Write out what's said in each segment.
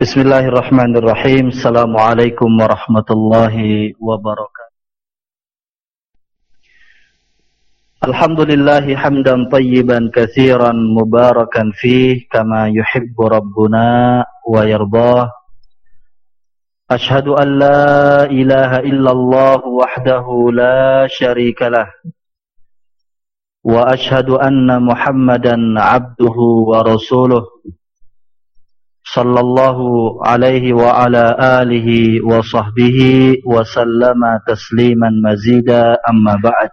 Bismillahirrahmanirrahim. Assalamualaikum warahmatullahi wabarakatuh. Alhamdulillah hamdan tayyiban katsiran mubarakan fih kama yuhibbu rabbuna wa yardah. Ashhadu an la ilaha illallah wahdahu la syarika lah. Wa ashhadu anna Muhammadan abduhu wa rasuluh صلى الله عليه وعلى آله وصحبه وسلم تسليما مزيدا أما بعد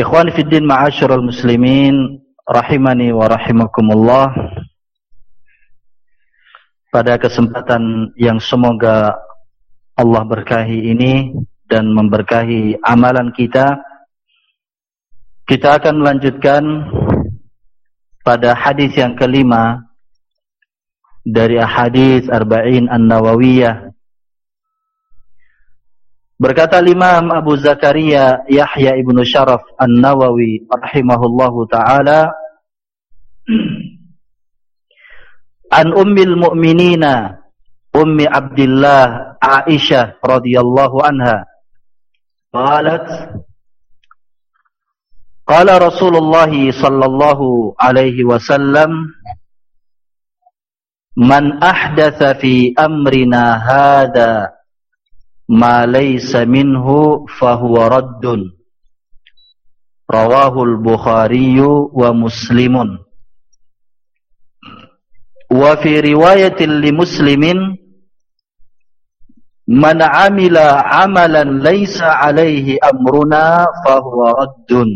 إخواني في الدين معاشر المسلمين rahimani wa rahimakumullah pada kesempatan yang semoga Allah berkahi ini dan memberkahi amalan kita kita akan melanjutkan pada hadis yang kelima dari hadis Arba'in An-Nawawiyah. Berkata Imam Abu Zakaria Yahya Ibn Sharaf An-Nawawi rahimahullahu taala An Ummil Mu'minina Ummi Abdullah Aisyah radhiyallahu anha qalat Qala Rasulullah sallallahu alaihi wasallam Man ahdatha fi amrina hadha ma laysa minhu fahuwa raddun. Rawahul Bukhari wa Muslimun. Wa fi riwayatin li Muslimin Man amila amalan laysa alaihi amruna fahuwa raddun.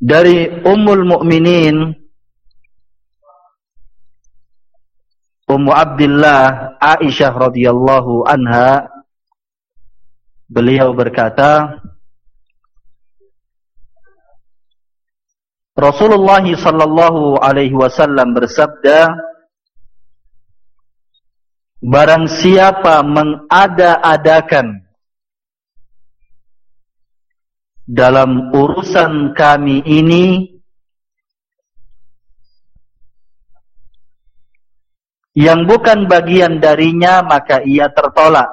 Dari Ummul Mukminin Ummu Abdullah Aisyah radhiyallahu anha beliau berkata Rasulullah sallallahu alaihi wasallam bersabda Barang siapa mengada-adakan dalam urusan kami ini yang bukan bagian darinya maka ia tertolak.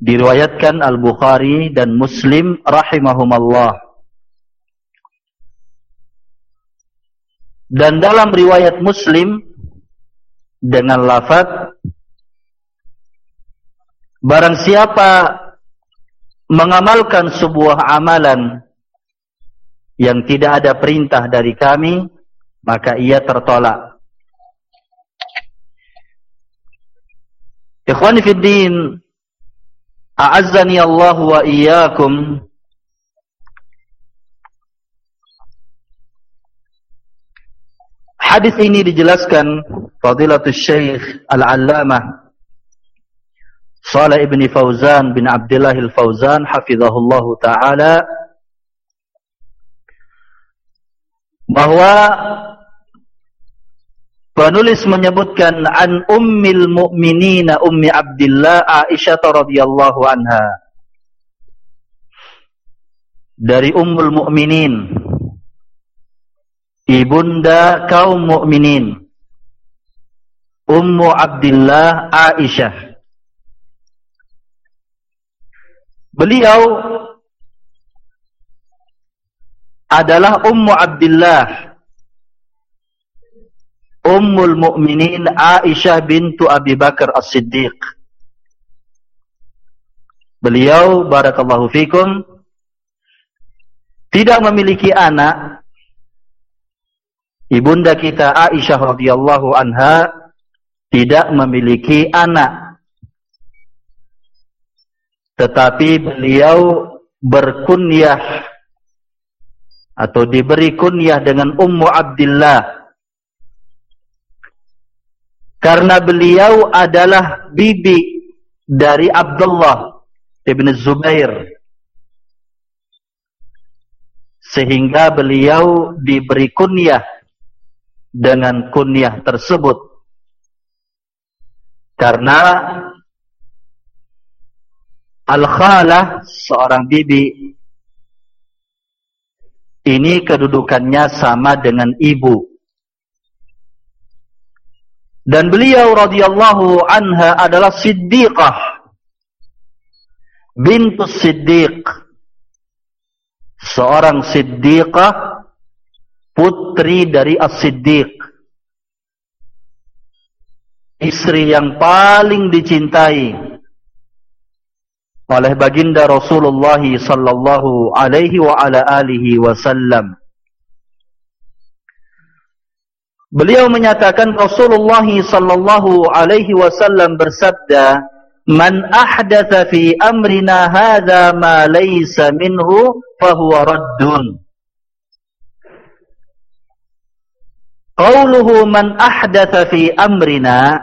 Diriwayatkan Al-Bukhari dan Muslim rahimahumallah. Dan dalam riwayat Muslim dengan lafaz barang siapa mengamalkan sebuah amalan yang tidak ada perintah dari kami maka ia tertolak. Ikhwani fi din, a'azzani Allah wa iyyakum. Hadis ini dijelaskan Fadilatul Syekh Al-Allamah Salih ibn Fauzan bin Abdullah Al-Fauzan hafizahullahu taala bahwa Penulis menyebutkan an ummil mu'minina ummi Abdullah Aisyah radhiyallahu anha. Dari ummul mu'minin ibunda kaum mukminin Ummu Abdullah Aisyah. Beliau adalah Ummu Abdullah Ummul Mukminin Aisyah bintu Abi Bakar As-Siddiq. Beliau barakallahu fikum tidak memiliki anak. Ibunda kita Aisyah radhiyallahu anha tidak memiliki anak. Tetapi beliau berkunyah atau diberi kunyah dengan Ummu Abdullah karena beliau adalah bibi dari Abdullah ibn Zubair. Sehingga beliau diberi kunyah dengan kunyah tersebut. Karena al-khalah seorang bibi ini kedudukannya sama dengan ibu. Dan beliau radhiyallahu anha adalah siddiqah. Bintu siddiq. Seorang siddiqah putri dari as-siddiq. Istri yang paling dicintai oleh baginda Rasulullah sallallahu alaihi wa ala alihi wasallam. Beliau menyatakan Rasulullah sallallahu alaihi wasallam bersabda, "Man ahdatha fi amrina hadza ma laysa minhu fa huwa raddun." Qauluhu man ahdatha fi amrina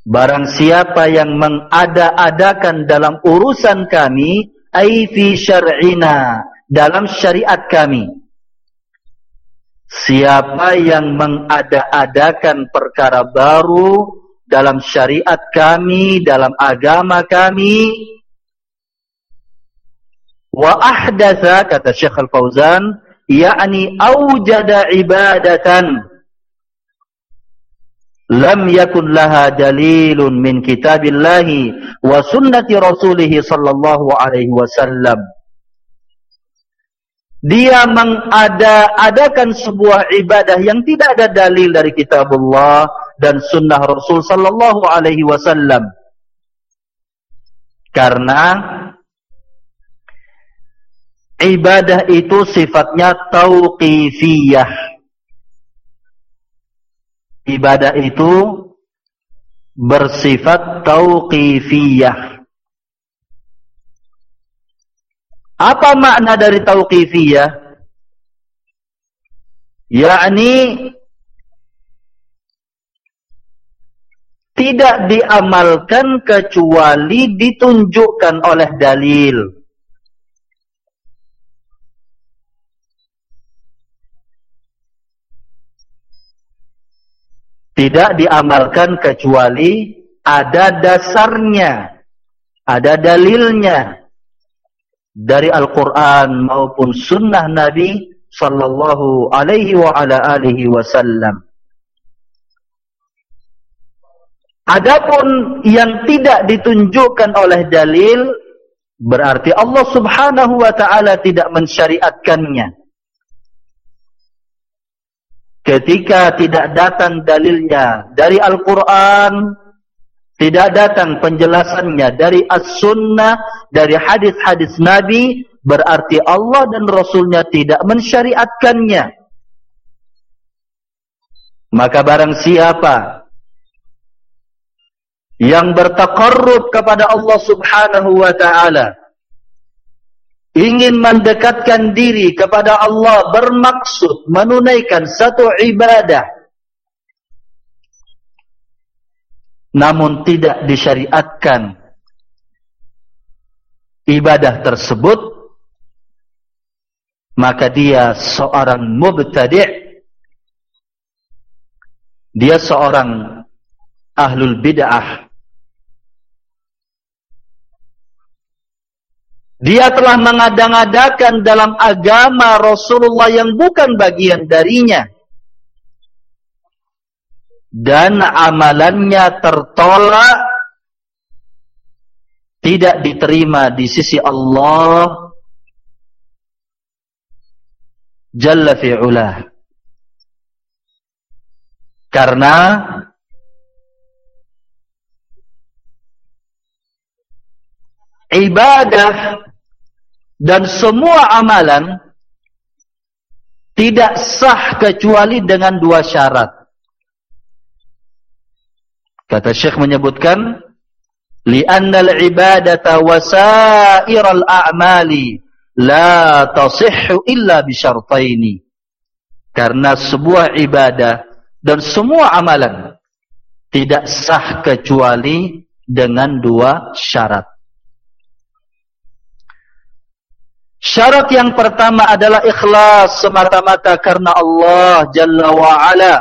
Barang siapa yang mengada-adakan dalam urusan kami ai fi syar'ina dalam syariat kami. Siapa yang mengada-adakan perkara baru dalam syariat kami, dalam agama kami wa ahdatha kata Syekh Al-Fauzan yakni aujada ibadatan lam yakun laha dalilun min kitabillahi wa sunnati rasulih sallallahu alaihi wasallam dia mengada-adakan sebuah ibadah yang tidak ada dalil dari kitabullah dan sunnah rasul sallallahu alaihi wasallam karena ibadah itu sifatnya tauqifiyah. Ibadah itu bersifat tauqifiyah. Apa makna dari tauqifiyah? Yakni tidak diamalkan kecuali ditunjukkan oleh dalil. Tidak diamalkan kecuali ada dasarnya, ada dalilnya dari Al-Quran maupun Sunnah Nabi Sallallahu Alaihi wa ala alihi Wasallam. Adapun yang tidak ditunjukkan oleh dalil berarti Allah Subhanahu wa taala tidak mensyariatkannya ketika tidak datang dalilnya dari Al-Quran, tidak datang penjelasannya dari As-Sunnah, dari hadis-hadis Nabi, berarti Allah dan Rasulnya tidak mensyariatkannya. Maka barang siapa yang bertakarrub kepada Allah subhanahu wa ta'ala, ingin mendekatkan diri kepada Allah bermaksud menunaikan satu ibadah. Namun tidak disyariatkan. Ibadah tersebut maka dia seorang mubtadi' dia seorang ahlul bid'ah Dia telah mengadang-adakan dalam agama Rasulullah yang bukan bagian darinya. Dan amalannya tertolak. Tidak diterima di sisi Allah. Jalla fi'ulah. Karena ibadah dan semua amalan tidak sah kecuali dengan dua syarat. Kata Syekh menyebutkan, "Li'anna al-ibadata wasair al-a'mali la tasihhu illa bi syartaini." Karena sebuah ibadah dan semua amalan tidak sah kecuali dengan dua syarat. Syarat yang pertama adalah ikhlas semata-mata karena Allah Jalla wa'ala.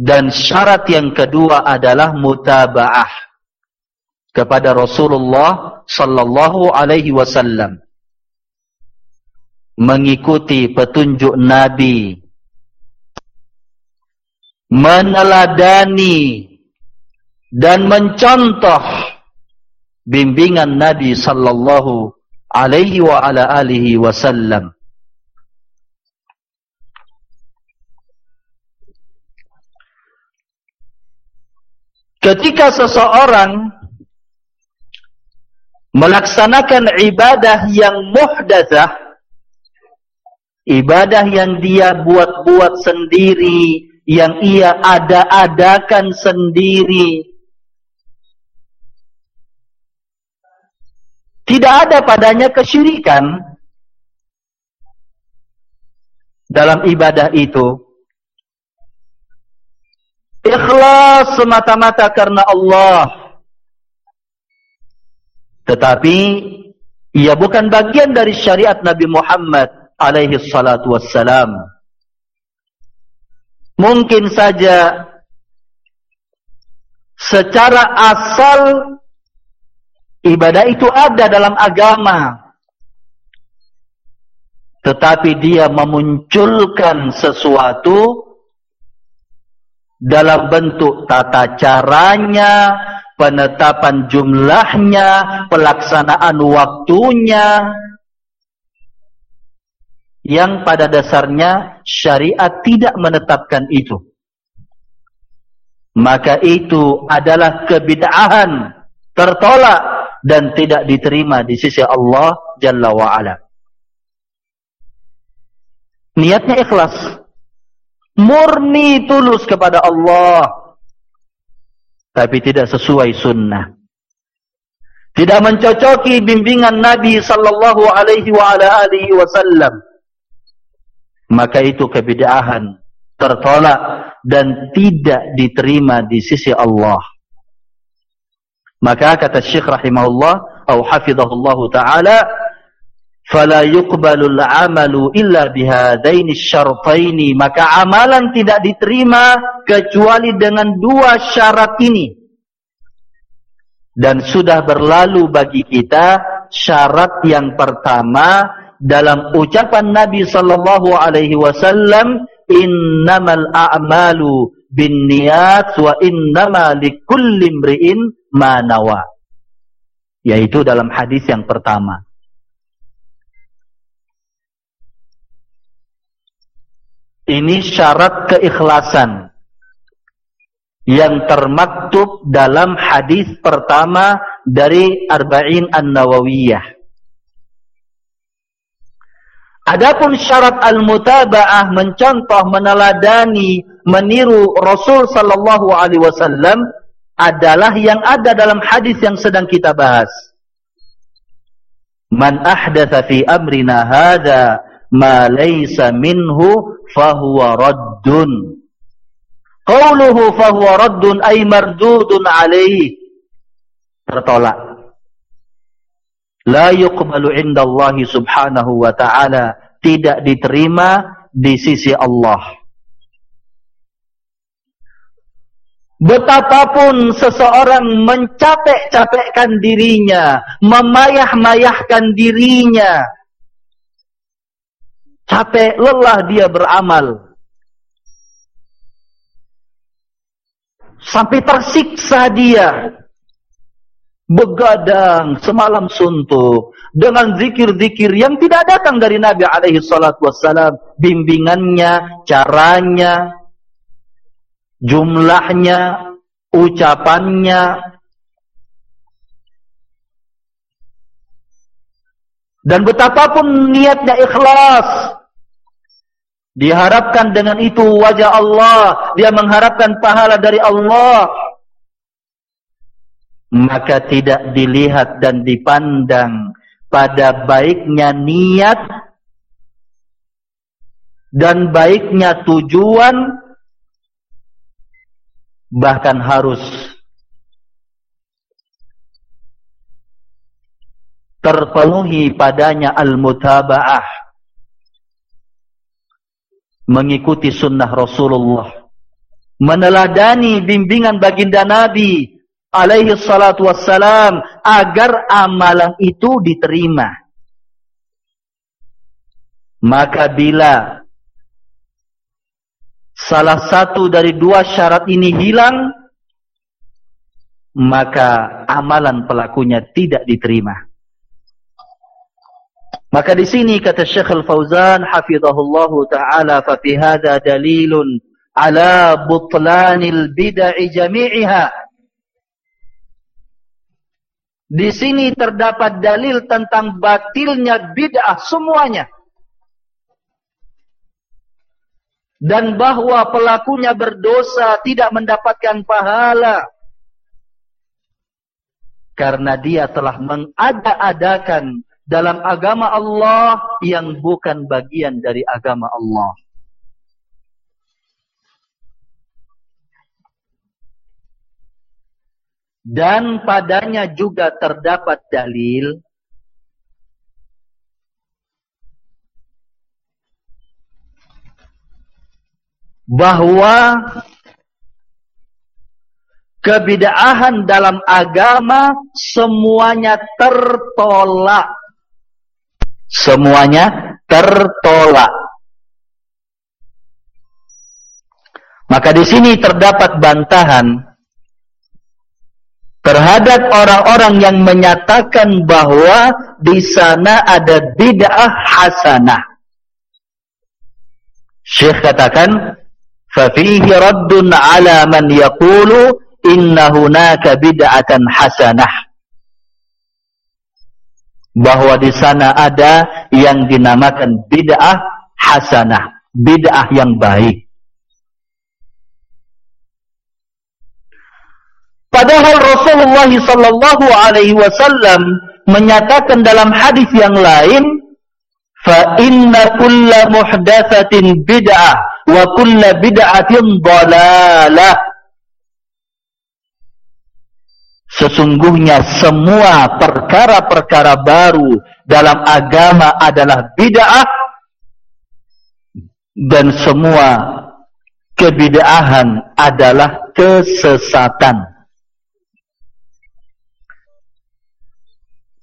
Dan syarat yang kedua adalah mutaba'ah kepada Rasulullah Sallallahu Alaihi Wasallam. mengikuti petunjuk Nabi meneladani dan mencontoh bimbingan Nabi sallallahu alaihi wa ala alihi wasallam Ketika seseorang melaksanakan ibadah yang muhdatsah ibadah yang dia buat-buat sendiri yang ia ada-adakan sendiri tidak ada padanya kesyirikan dalam ibadah itu ikhlas semata-mata karena Allah tetapi ia bukan bagian dari syariat Nabi Muhammad alaihi salatu wassalam. Mungkin saja secara asal ibadah itu ada dalam agama. Tetapi dia memunculkan sesuatu dalam bentuk tata caranya, penetapan jumlahnya, pelaksanaan waktunya, yang pada dasarnya syariat tidak menetapkan itu. Maka itu adalah kebid'ahan, tertolak dan tidak diterima di sisi Allah Jalla wa'ala. Niatnya ikhlas. Murni tulus kepada Allah tapi tidak sesuai sunnah. Tidak mencocoki bimbingan Nabi sallallahu alaihi wa ala alihi wasallam. Maka itu kebid'ahan, tertolak dan tidak diterima di sisi Allah. Maka kata Syekh rahimahullah atau hafizahullahu taala, "Fala yuqbalu al-'amalu illa bihadaini asy-syartaini." Maka amalan tidak diterima kecuali dengan dua syarat ini. Dan sudah berlalu bagi kita syarat yang pertama dalam ucapan Nabi sallallahu alaihi wasallam, "Innamal a'malu binniyat wa innama likulli imri'in ma nawa." Yaitu dalam hadis yang pertama. Ini syarat keikhlasan yang termaktub dalam hadis pertama dari Arba'in An-Nawawiyah. Adapun syarat al-mutaba'ah mencontoh, meneladani, meniru Rasul sallallahu alaihi wasallam adalah yang ada dalam hadis yang sedang kita bahas. Man ahdatsa fi amrina hadza ma laysa minhu fahuwa raddun. Qauluhu fahuwa raddun ay mardudun alaihi. Tertolak. La yuqbalu indallahi subhanahu wa ta'ala. Tidak diterima di sisi Allah. Betapapun seseorang mencapek-capekkan dirinya, memayah-mayahkan dirinya, capek lelah dia beramal, sampai tersiksa dia. Begadang semalam suntuk dengan zikir-zikir yang tidak datang dari Nabi alaihi salatu wassalam. Bimbingannya caranya jumlahnya ucapannya dan betapapun niatnya ikhlas Diharapkan dengan itu wajah Allah. Dia mengharapkan pahala dari Allah. Maka tidak dilihat dan dipandang pada baiknya niat dan baiknya tujuan bahkan harus terpenuhi padanya al-mutaba'ah mengikuti sunnah Rasulullah meneladani bimbingan baginda Nabi alaihi salatu wassalam agar amalan itu diterima. Maka bila salah satu dari dua syarat ini hilang maka amalan pelakunya tidak diterima maka di sini kata Syekh Al-Fauzan hafizahullah taala fa fi hadha dalilun ala butlanil bid'ah jami'iha di sini terdapat dalil tentang batilnya bid'ah semuanya. Dan bahwa pelakunya berdosa tidak mendapatkan pahala. Karena dia telah mengada-adakan dalam agama Allah yang bukan bagian dari agama Allah. dan padanya juga terdapat dalil bahwa kebidaahan dalam agama semuanya tertolak semuanya tertolak maka di sini terdapat bantahan terhadap orang-orang yang menyatakan bahwa di sana ada bid'ah hasanah. Syekh katakan, "Fafihi raddun 'ala man yaqulu inna hunaka bid'atan hasanah." Bahwa di sana ada yang dinamakan bid'ah hasanah, bid'ah yang baik. Padahal Rasulullah sallallahu alaihi wasallam menyatakan dalam hadis yang lain, "Fa inna kulla muhdatsatin bid'ah wa kulla bid'atin dhalalah." Sesungguhnya semua perkara-perkara baru dalam agama adalah bid'ah dan semua kebid'ahan adalah kesesatan.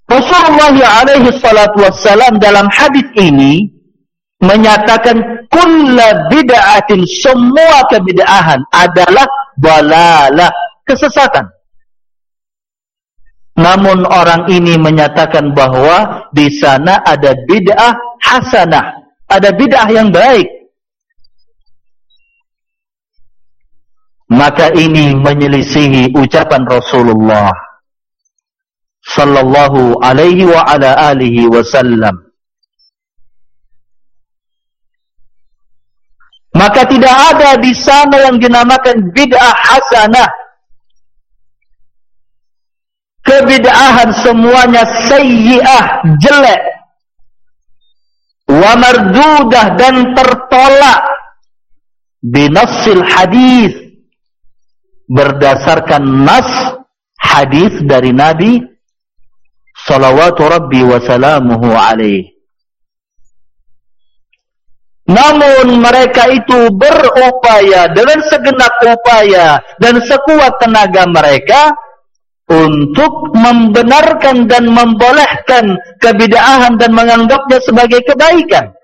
Rasulullah alaihi salatu wassalam dalam hadis ini menyatakan kulla bid'atin semua kebid'ahan adalah balalah kesesatan. Namun orang ini menyatakan bahwa di sana ada bid'ah hasanah, ada bid'ah yang baik. Maka ini menyelisihi ucapan Rasulullah sallallahu alaihi wa ala alihi wasallam maka tidak ada di sana yang dinamakan bid'ah hasanah. Kebid'ahan semuanya sayyi'ah jelek. Wa mardudah dan tertolak. Binassil hadis. Berdasarkan nas hadis dari Nabi salawatu rabbi wa salamuhu alaih. Namun mereka itu berupaya dengan segenap upaya dan sekuat tenaga mereka untuk membenarkan dan membolehkan kebidaahan dan menganggapnya sebagai kebaikan.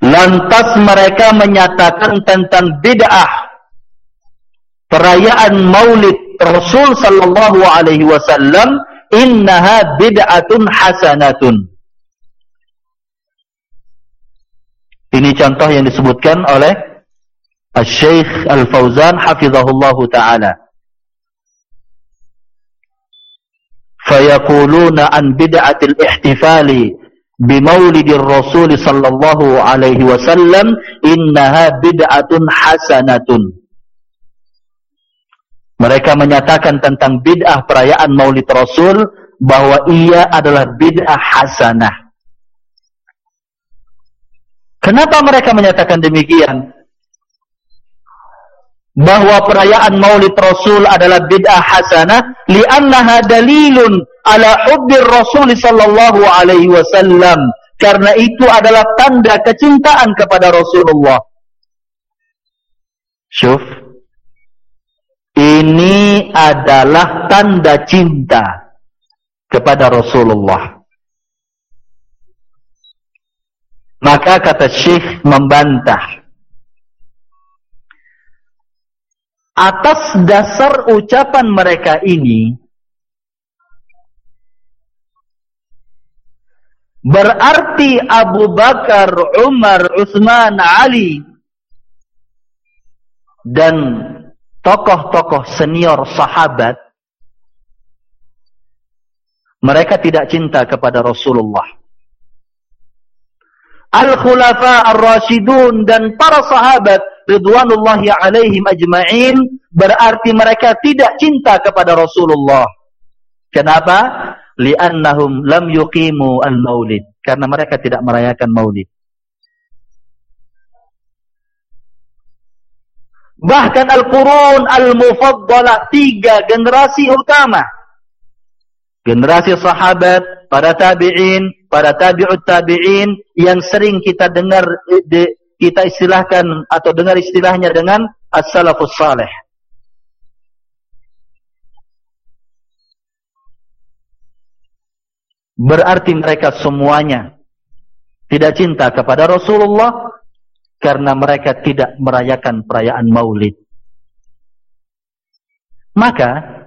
Lantas mereka menyatakan tentang bid'ah perayaan Maulid Rasul sallallahu alaihi wasallam innaha bid'atun hasanatun. Ini contoh yang disebutkan oleh Al-Syeikh Al-Fauzan hafizahullahu taala. Fayaquluna an bid'atil ihtifali bimaulidir Rasul sallallahu alaihi wasallam innaha bid'atun hasanatun. Mereka menyatakan tentang bid'ah perayaan maulid Rasul bahwa ia adalah bid'ah hasanah. Kenapa mereka menyatakan demikian? Bahwa perayaan maulid Rasul adalah bid'ah hasanah li'annaha dalilun ala hubbir Rasul sallallahu alaihi wasallam karena itu adalah tanda kecintaan kepada Rasulullah. Syuf ini adalah tanda cinta kepada Rasulullah. Maka kata Syekh membantah. Atas dasar ucapan mereka ini, berarti Abu Bakar, Umar, Uthman, Ali, dan tokoh-tokoh senior sahabat, mereka tidak cinta kepada Rasulullah al-khulafa ar-rasyidun dan para sahabat ridwanullahi alaihim ajma'in berarti mereka tidak cinta kepada Rasulullah. Kenapa? Li'annahum lam yuqimu al-maulid. Karena mereka tidak merayakan maulid. Bahkan al-qurun al-mufaddalah tiga generasi utama. Generasi sahabat, para tabi'in, para tabi'ut tabi'in yang sering kita dengar de, kita istilahkan atau dengar istilahnya dengan as-salafus salih. Berarti mereka semuanya tidak cinta kepada Rasulullah karena mereka tidak merayakan perayaan Maulid. Maka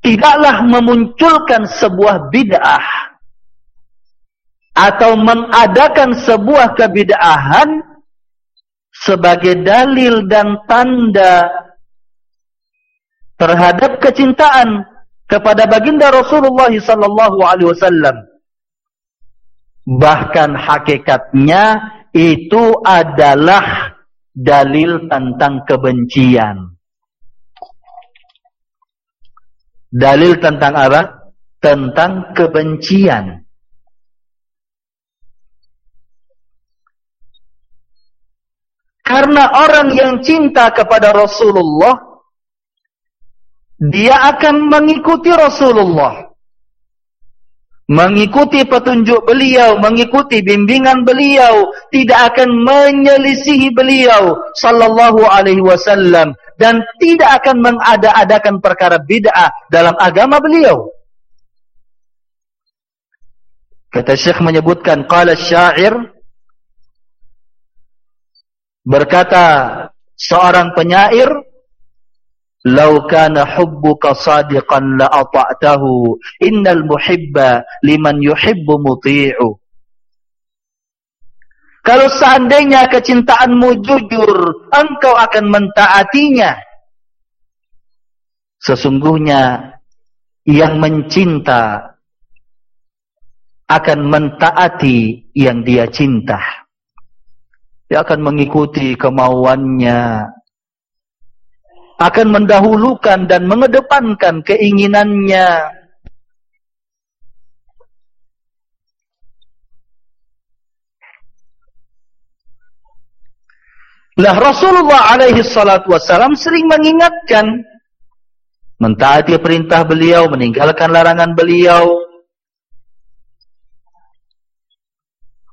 tidaklah memunculkan sebuah bid'ah atau mengadakan sebuah kebid'ahan sebagai dalil dan tanda terhadap kecintaan kepada baginda Rasulullah sallallahu alaihi wasallam bahkan hakikatnya itu adalah dalil tentang kebencian Dalil tentang apa? Tentang kebencian. Karena orang yang cinta kepada Rasulullah, dia akan mengikuti Rasulullah. Mengikuti petunjuk beliau, mengikuti bimbingan beliau, tidak akan menyelisihi beliau sallallahu alaihi wasallam dan tidak akan mengada-adakan perkara bid'ah dalam agama beliau. Kata Syekh menyebutkan qala syair berkata seorang penyair Lau kana hubbuka sadiqan la ata'tahu innal muhibba liman yuhibbu muti'u kalau seandainya kecintaanmu jujur, engkau akan mentaatinya. Sesungguhnya yang mencinta akan mentaati yang dia cinta. Dia akan mengikuti kemauannya. Akan mendahulukan dan mengedepankan keinginannya. Lah Rasulullah alaihi salatu wassalam sering mengingatkan mentaati perintah beliau, meninggalkan larangan beliau,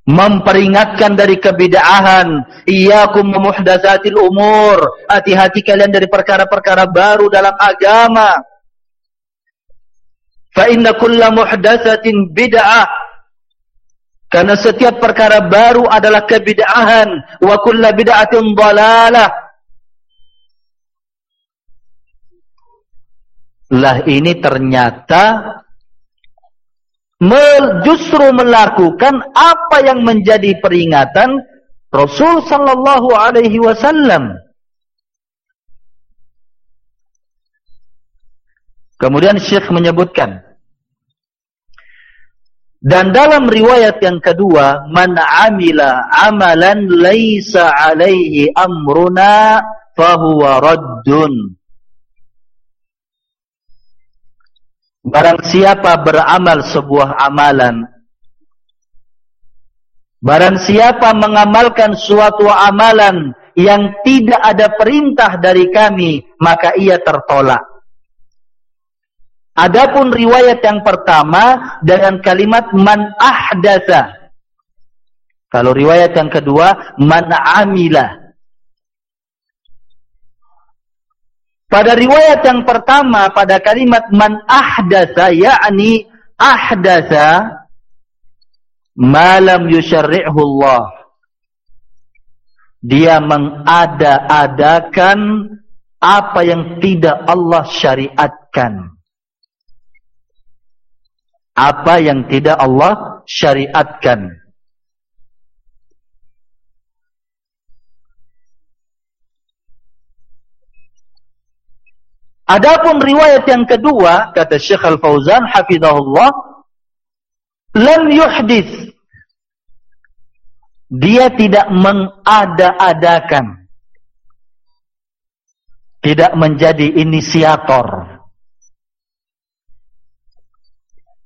memperingatkan dari kebid'ahan, iyyakum muhdatsatil umur, hati-hati kalian dari perkara-perkara baru dalam agama. Fa inna kulla muhdatsatin bid'ah karena setiap perkara baru adalah kebid'ahan wa kullu bid'atin dhalalah. Lah ini ternyata justru melakukan apa yang menjadi peringatan Rasul sallallahu alaihi wasallam. Kemudian Syekh menyebutkan dan dalam riwayat yang kedua, man amila amalan laisa alaihi amruna fahuwa raddun. Barang siapa beramal sebuah amalan, barang siapa mengamalkan suatu amalan yang tidak ada perintah dari kami, maka ia tertolak. Adapun riwayat yang pertama dengan kalimat man ahdatsa Kalau riwayat yang kedua, man amila. Pada riwayat yang pertama, pada kalimat man ahdasa, yakni ahdasa, malam yusyarri'hu Allah. Dia mengada-adakan apa yang tidak Allah syariatkan. Apa yang tidak Allah syariatkan. Adapun riwayat yang kedua kata Syekh Al-Fauzan hafizahullah lam yuhdits. Dia tidak mengada-adakan. Tidak menjadi inisiator.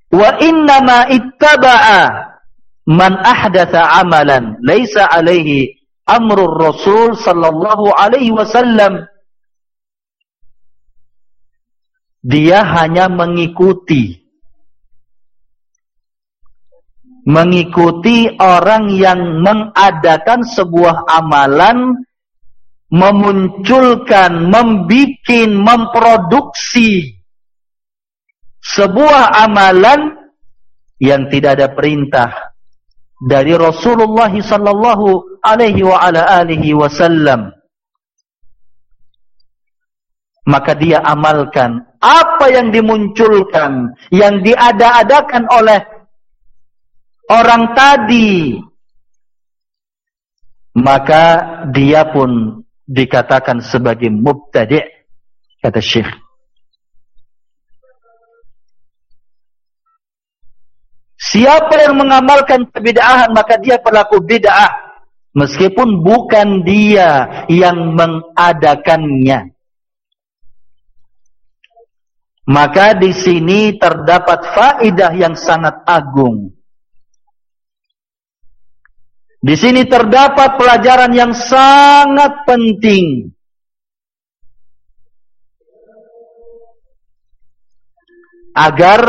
Wa inna ma ittaba'a man ahdatha amalan laisa alaihi amrul rasul sallallahu alaihi wasallam dia hanya mengikuti. Mengikuti orang yang mengadakan sebuah amalan memunculkan membikin memproduksi sebuah amalan yang tidak ada perintah dari Rasulullah sallallahu alaihi wa ala alihi wasallam maka dia amalkan apa yang dimunculkan yang diada-adakan oleh orang tadi. Maka dia pun dikatakan sebagai mubtadi' kata Syekh. Siapa yang mengamalkan kebid'ahan maka dia pelaku bid'ah. Meskipun bukan dia yang mengadakannya maka di sini terdapat faedah yang sangat agung. Di sini terdapat pelajaran yang sangat penting. Agar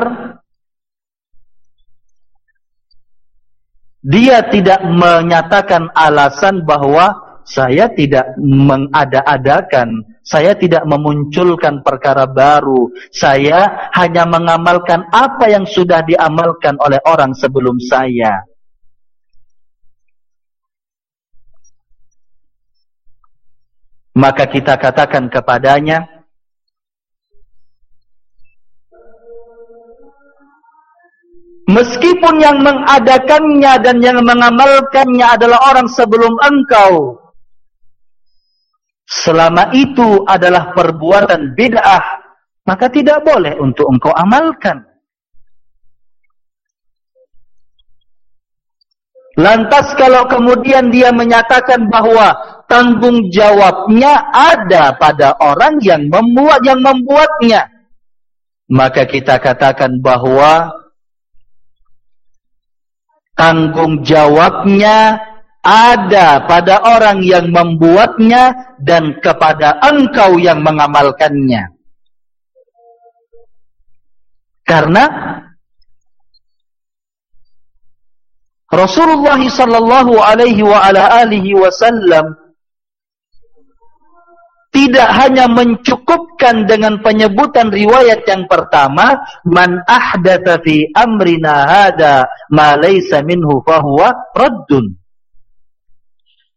dia tidak menyatakan alasan bahwa saya tidak mengada-adakan, saya tidak memunculkan perkara baru, saya hanya mengamalkan apa yang sudah diamalkan oleh orang sebelum saya. Maka kita katakan kepadanya, Meskipun yang mengadakannya dan yang mengamalkannya adalah orang sebelum engkau, selama itu adalah perbuatan bid'ah maka tidak boleh untuk engkau amalkan. Lantas kalau kemudian dia menyatakan bahwa tanggung jawabnya ada pada orang yang membuat yang membuatnya maka kita katakan bahwa tanggung jawabnya ada pada orang yang membuatnya dan kepada engkau yang mengamalkannya. Karena Rasulullah sallallahu alaihi wa ala alihi wasallam tidak hanya mencukupkan dengan penyebutan riwayat yang pertama man ahdatha fi amrina hada ma laysa minhu fa huwa raddun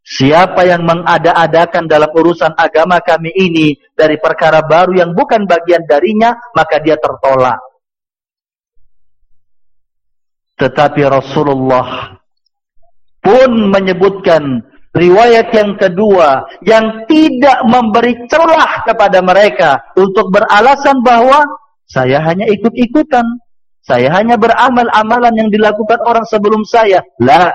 Siapa yang mengada-adakan dalam urusan agama kami ini dari perkara baru yang bukan bagian darinya, maka dia tertolak. Tetapi Rasulullah pun menyebutkan riwayat yang kedua yang tidak memberi celah kepada mereka untuk beralasan bahwa saya hanya ikut-ikutan. Saya hanya beramal amalan yang dilakukan orang sebelum saya. La,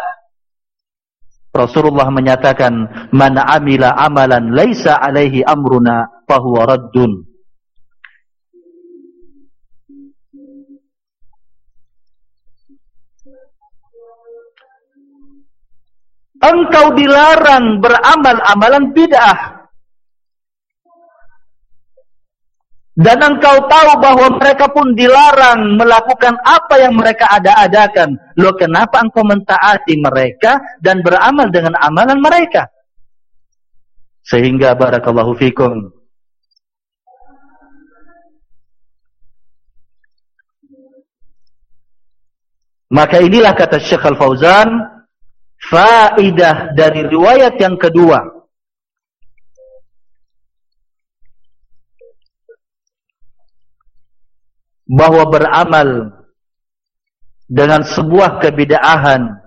Rasulullah menyatakan man amila amalan laisa alaihi amruna fahuwa raddun. Engkau dilarang beramal amalan bid'ah Dan engkau tahu bahwa mereka pun dilarang melakukan apa yang mereka ada-adakan. Loh kenapa engkau mentaati mereka dan beramal dengan amalan mereka? Sehingga barakallahu fikum. Maka inilah kata Syekh Al-Fauzan. Faidah dari riwayat yang kedua. Bahwa beramal dengan sebuah kebidaahan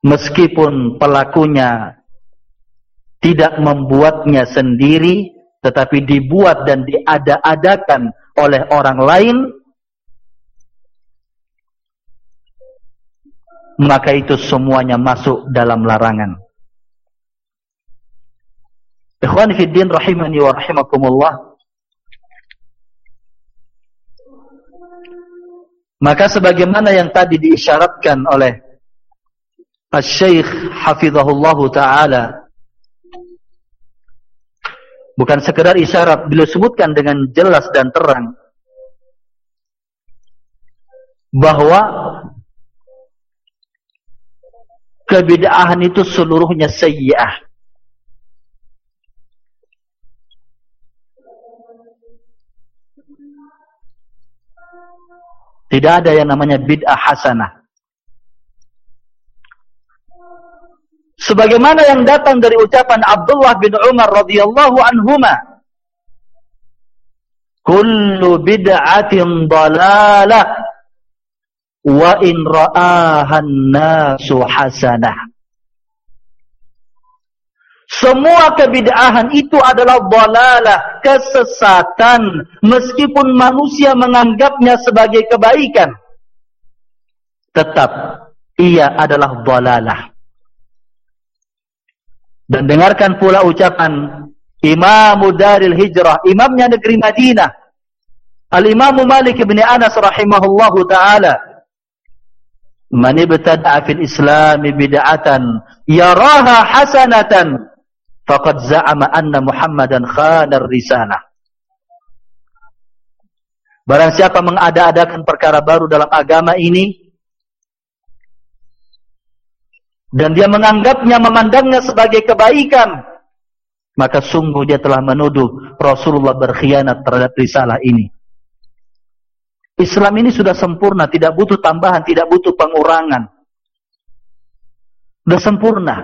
meskipun pelakunya tidak membuatnya sendiri tetapi dibuat dan diada-adakan oleh orang lain maka itu semuanya masuk dalam larangan. Ikhwan Fiddin rahimani wa rahimakumullah Maka sebagaimana yang tadi diisyaratkan oleh Al-Syeikh Hafizahullah Ta'ala Bukan sekedar isyarat Beliau sebutkan dengan jelas dan terang Bahawa Kebidaahan itu seluruhnya sayyi'ah Tidak ada yang namanya bid'ah hasanah. Sebagaimana yang datang dari ucapan Abdullah bin Umar radhiyallahu anhuma. Kullu bid'atin dalalah wa in ra'aha an-nasu hasanah. Semua kebid'ahan itu adalah dalalah, kesesatan, meskipun manusia menganggapnya sebagai kebaikan. Tetap, ia adalah dalalah. Dan dengarkan pula ucapan Imam Daril Hijrah, imamnya negeri Madinah. Al-Imam Malik bin Anas rahimahullahu ta'ala. Man ibtada'a fil Islam bid'atan yaraha hasanatan faqad za'ama anna Muhammadan khanar risalah. Barang siapa mengada-adakan perkara baru dalam agama ini dan dia menganggapnya memandangnya sebagai kebaikan, maka sungguh dia telah menuduh Rasulullah berkhianat terhadap risalah ini. Islam ini sudah sempurna, tidak butuh tambahan, tidak butuh pengurangan. Sudah sempurna.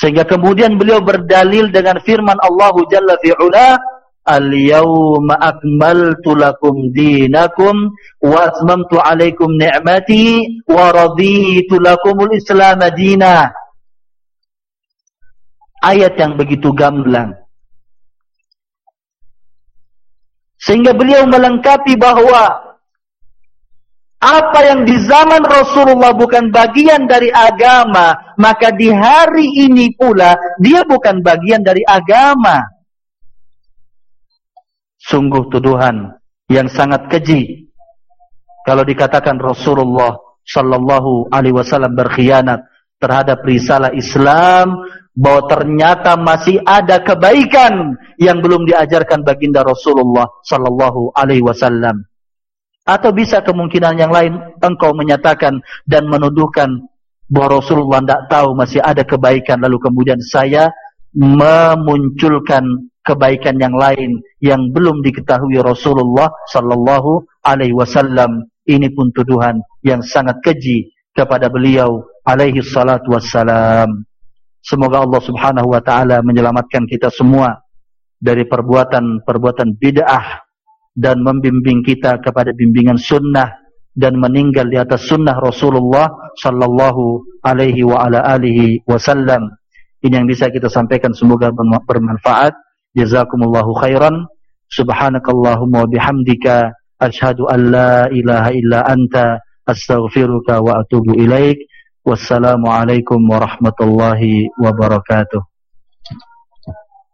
Sehingga kemudian beliau berdalil dengan firman Allah Jalla fi'ula Al-yawma akmaltu lakum dinakum wa atmamtu alaikum ni'mati wa raditu lakumul islam dina. Ayat yang begitu gamblang. Sehingga beliau melengkapi bahawa apa yang di zaman Rasulullah bukan bagian dari agama, maka di hari ini pula dia bukan bagian dari agama. Sungguh tuduhan yang sangat keji. Kalau dikatakan Rasulullah sallallahu alaihi wasallam berkhianat terhadap risalah Islam, bahwa ternyata masih ada kebaikan yang belum diajarkan baginda Rasulullah sallallahu alaihi wasallam. Atau bisa kemungkinan yang lain engkau menyatakan dan menuduhkan bahawa Rasulullah tidak tahu masih ada kebaikan. Lalu kemudian saya memunculkan kebaikan yang lain yang belum diketahui Rasulullah sallallahu alaihi wasallam. Ini pun tuduhan yang sangat keji kepada beliau alaihi salatu wassalam. Semoga Allah Subhanahu wa taala menyelamatkan kita semua dari perbuatan-perbuatan bid'ah dan membimbing kita kepada bimbingan sunnah dan meninggal di atas sunnah Rasulullah sallallahu alaihi wa ala alihi wasallam. Ini yang bisa kita sampaikan semoga bermanfaat. Jazakumullahu khairan. Subhanakallahumma wa bihamdika asyhadu an la ilaha illa anta astaghfiruka wa atubu ilaik. Wassalamualaikum warahmatullahi wabarakatuh.